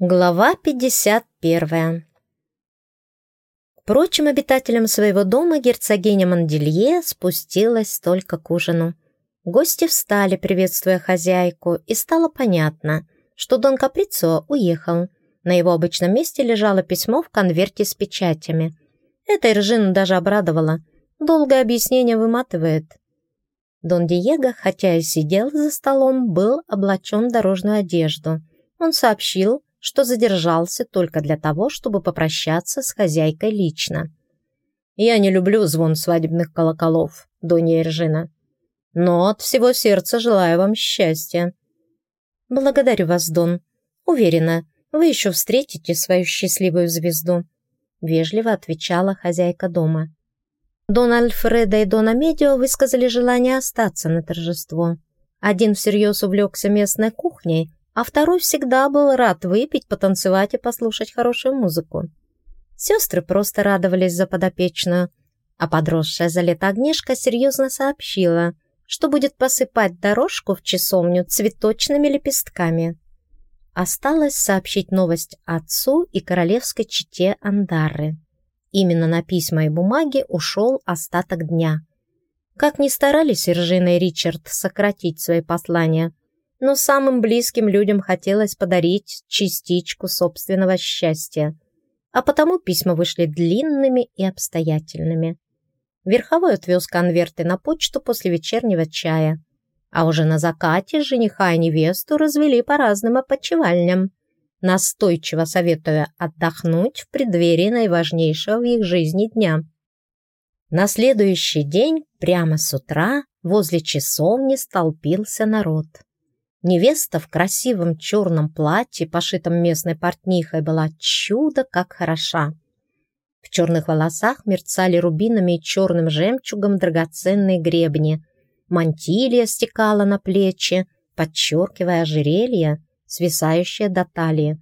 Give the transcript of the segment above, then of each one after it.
Глава 51 Впрочем, обитателям своего дома герцогиня Манделье спустилась только к ужину. Гости встали, приветствуя хозяйку, и стало понятно, что Дон Каприцо уехал. На его обычном месте лежало письмо в конверте с печатями. Это Иржину даже обрадовало. Долгое объяснение выматывает. Дон Диего, хотя и сидел за столом, был облачен в дорожную одежду. Он сообщил, что задержался только для того, чтобы попрощаться с хозяйкой лично. «Я не люблю звон свадебных колоколов, Донья Иржина, но от всего сердца желаю вам счастья». «Благодарю вас, Дон. Уверена, вы еще встретите свою счастливую звезду», вежливо отвечала хозяйка дома. Дон Альфредо и Дон Амедио высказали желание остаться на торжество. Один всерьез увлекся местной кухней, а второй всегда был рад выпить, потанцевать и послушать хорошую музыку. Сестры просто радовались за подопечную, а подросшая за лето Агнешка серьезно сообщила, что будет посыпать дорожку в часовню цветочными лепестками. Осталось сообщить новость отцу и королевской чете Андары. Именно на письма и бумаги ушел остаток дня. Как ни старались Иржина и Ричард сократить свои послания – но самым близким людям хотелось подарить частичку собственного счастья, а потому письма вышли длинными и обстоятельными. Верховой отвез конверты на почту после вечернего чая, а уже на закате жениха и невесту развели по разным опочивальням, настойчиво советуя отдохнуть в преддверии наиважнейшего в их жизни дня. На следующий день, прямо с утра, возле часовни столпился народ. Невеста в красивом черном платье, пошитом местной портнихой, была чудо как хороша. В черных волосах мерцали рубинами и черным жемчугом драгоценные гребни. Мантилья стекала на плечи, подчеркивая ожерелье, свисающее до талии.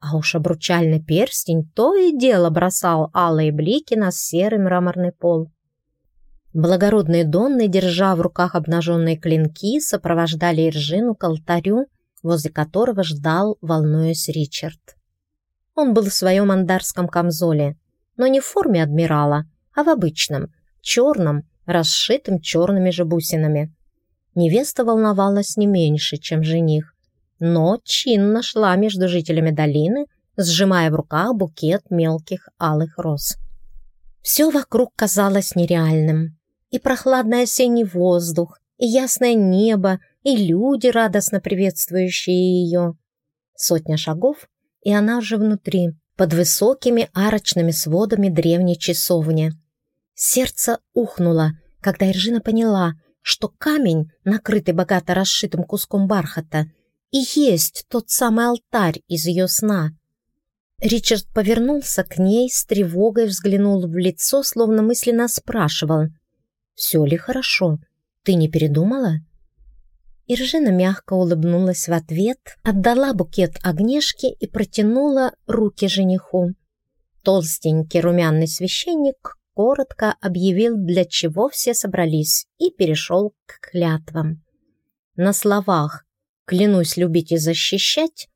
А уж обручальный перстень то и дело бросал алые блики на серый мраморный пол. Благородные донны, держа в руках обнаженные клинки, сопровождали Иржину к алтарю, возле которого ждал, волнуясь, Ричард. Он был в своем андарском камзоле, но не в форме адмирала, а в обычном, черном, расшитым черными же бусинами. Невеста волновалась не меньше, чем жених, но чинно шла между жителями долины, сжимая в руках букет мелких алых роз. Все вокруг казалось нереальным и прохладный осенний воздух, и ясное небо, и люди, радостно приветствующие ее. Сотня шагов, и она уже внутри, под высокими арочными сводами древней часовни. Сердце ухнуло, когда Иржина поняла, что камень, накрытый богато расшитым куском бархата, и есть тот самый алтарь из ее сна. Ричард повернулся к ней, с тревогой взглянул в лицо, словно мысленно спрашивал — все ли хорошо? Ты не передумала?» Иржина мягко улыбнулась в ответ, отдала букет Огнешке и протянула руки жениху. Толстенький румяный священник коротко объявил, для чего все собрались, и перешел к клятвам. На словах «клянусь любить и защищать»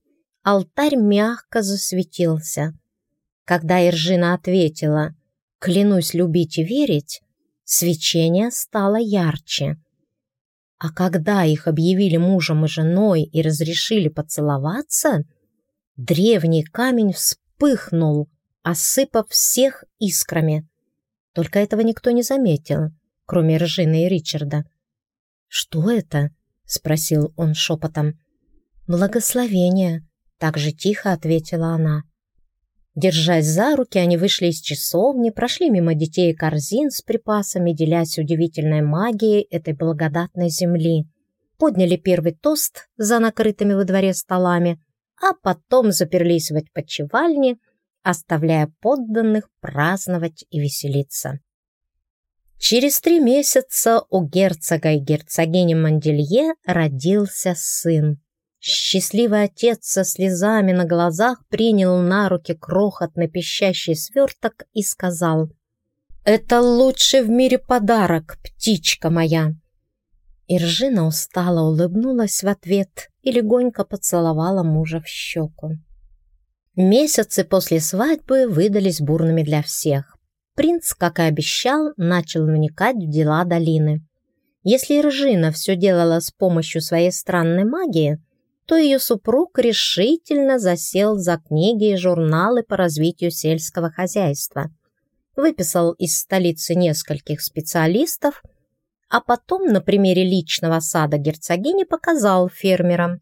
алтарь мягко засветился. Когда Иржина ответила «клянусь любить и верить», свечение стало ярче. А когда их объявили мужем и женой и разрешили поцеловаться, древний камень вспыхнул, осыпав всех искрами. Только этого никто не заметил, кроме Ржины и Ричарда. «Что это?» — спросил он шепотом. «Благословение», — так же тихо ответила она. Держась за руки, они вышли из часовни, прошли мимо детей и корзин с припасами, делясь удивительной магией этой благодатной земли. Подняли первый тост за накрытыми во дворе столами, а потом заперлись в отпочивальне, оставляя подданных праздновать и веселиться. Через три месяца у герцога и герцогини Манделье родился сын. Счастливый отец со слезами на глазах принял на руки крохотный пищащий сверток и сказал «Это лучший в мире подарок, птичка моя!» Иржина устало улыбнулась в ответ и легонько поцеловала мужа в щеку. Месяцы после свадьбы выдались бурными для всех. Принц, как и обещал, начал вникать в дела долины. Если Ржина все делала с помощью своей странной магии, то ее супруг решительно засел за книги и журналы по развитию сельского хозяйства. Выписал из столицы нескольких специалистов, а потом на примере личного сада герцогини показал фермерам,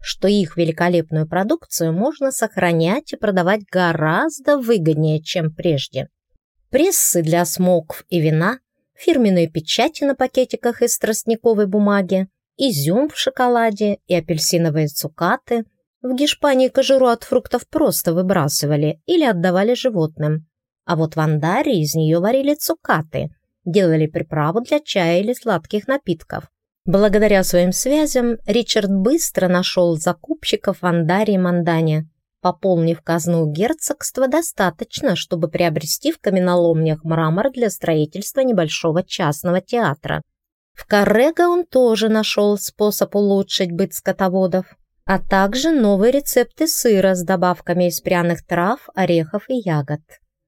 что их великолепную продукцию можно сохранять и продавать гораздо выгоднее, чем прежде. Прессы для смокв и вина, фирменные печати на пакетиках из тростниковой бумаги, изюм в шоколаде и апельсиновые цукаты. В Гешпании кожуру от фруктов просто выбрасывали или отдавали животным. А вот в Андаре из нее варили цукаты, делали приправу для чая или сладких напитков. Благодаря своим связям Ричард быстро нашел закупщиков в Андаре и Мандане. Пополнив казну герцогства достаточно, чтобы приобрести в каменоломнях мрамор для строительства небольшого частного театра. В Каррего он тоже нашел способ улучшить быт скотоводов, а также новые рецепты сыра с добавками из пряных трав, орехов и ягод.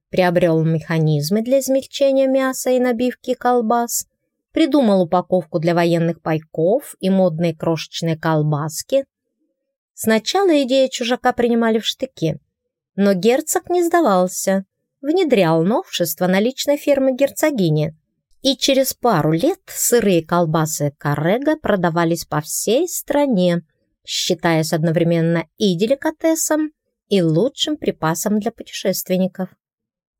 Приобрел механизмы для измельчения мяса и набивки колбас, придумал упаковку для военных пайков и модные крошечные колбаски. Сначала идеи чужака принимали в штыки, но герцог не сдавался, внедрял новшества на личной ферме герцогини, и через пару лет сырые колбасы Карега продавались по всей стране, считаясь одновременно и деликатесом, и лучшим припасом для путешественников.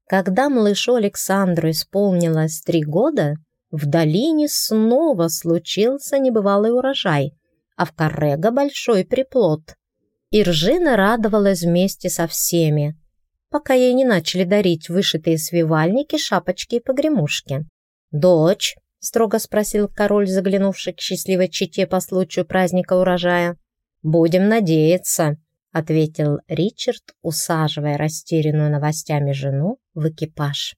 Когда малышу Александру исполнилось три года, в долине снова случился небывалый урожай, а в Каррега большой приплод. Иржина радовалась вместе со всеми, пока ей не начали дарить вышитые свивальники, шапочки и погремушки. «Дочь?» — строго спросил король, заглянувший к счастливой чете по случаю праздника урожая. «Будем надеяться», — ответил Ричард, усаживая растерянную новостями жену в экипаж.